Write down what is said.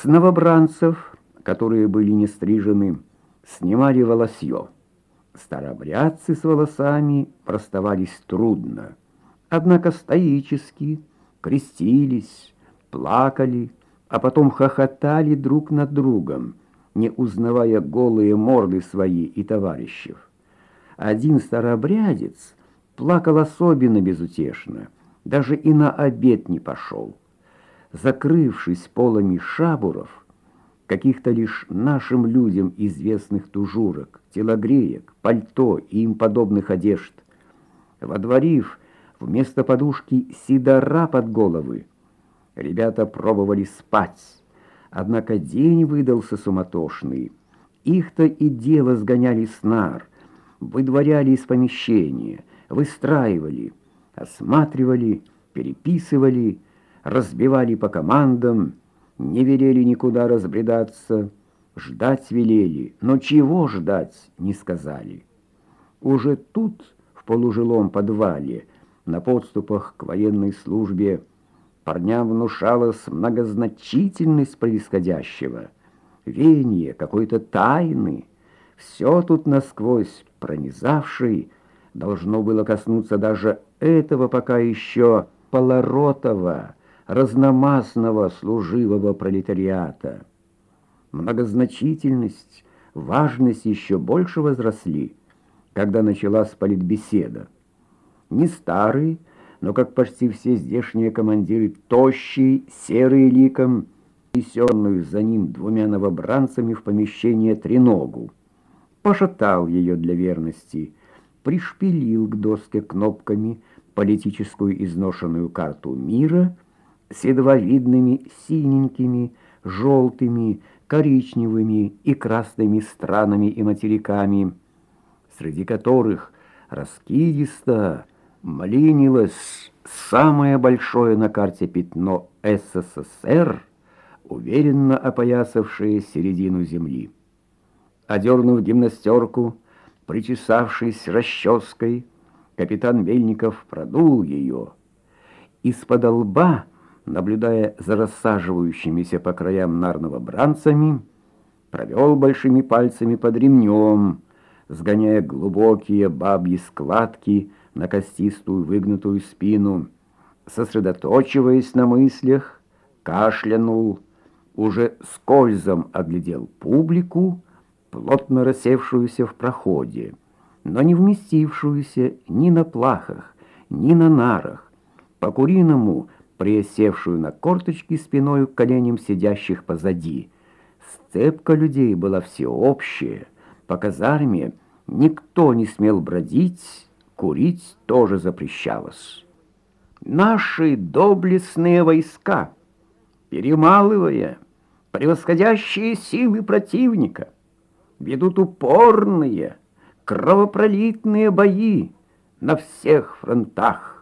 С новобранцев, которые были не стрижены, снимали волосье. Старобрядцы с волосами расставались трудно, однако стоически крестились, плакали, а потом хохотали друг над другом, не узнавая голые морды свои и товарищев. Один старобрядец плакал особенно безутешно, даже и на обед не пошел. Закрывшись полами шабуров, каких-то лишь нашим людям известных тужурок, телогреек, пальто и им подобных одежд, водворив вместо подушки сидора под головы, ребята пробовали спать, однако день выдался суматошный. Их-то и дело сгоняли с нар, выдворяли из помещения, выстраивали, осматривали, переписывали, разбивали по командам, не велели никуда разбредаться, ждать велели, но чего ждать, не сказали. Уже тут, в полужилом подвале, на подступах к военной службе, парням внушалась многозначительность происходящего, веяние какой-то тайны, все тут насквозь пронизавший, должно было коснуться даже этого пока еще полоротого, разномастного служивого пролетариата. Многозначительность, важность еще больше возросли, когда началась политбеседа. Не старый, но, как почти все здешние командиры, тощий, серый ликом, несенную за ним двумя новобранцами в помещение треногу, пошатал ее для верности, пришпилил к доске кнопками политическую изношенную карту мира с едва видными синенькими, желтыми, коричневыми и красными странами и материками, среди которых раскидисто млинилось самое большое на карте пятно СССР, уверенно опоясавшее середину земли. Одернув гимнастерку, причесавшись расческой, капитан Мельников продул ее. Из-под лба, наблюдая за рассаживающимися по краям нарного бранцами, провел большими пальцами под ремнем, сгоняя глубокие бабьи складки на костистую выгнутую спину, сосредоточиваясь на мыслях, кашлянул, уже скользом оглядел публику, плотно рассевшуюся в проходе, но не вместившуюся ни на плахах, ни на нарах, по-куриному присевшую на корточки спиною к коленям сидящих позади. Сцепка людей была всеобщая, по казарме никто не смел бродить, курить тоже запрещалось. Наши доблестные войска, перемалывая превосходящие силы противника, ведут упорные, кровопролитные бои на всех фронтах.